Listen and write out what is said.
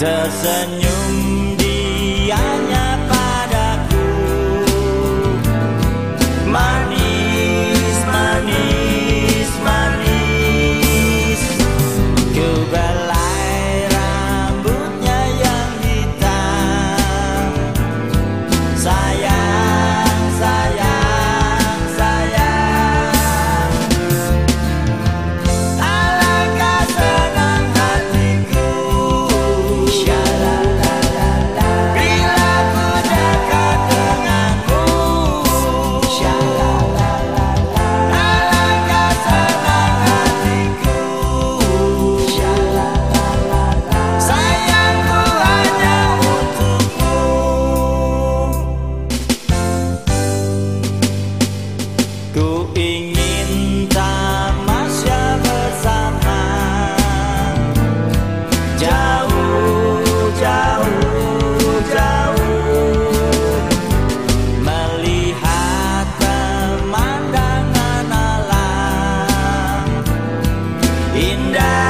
Tersenyum Indah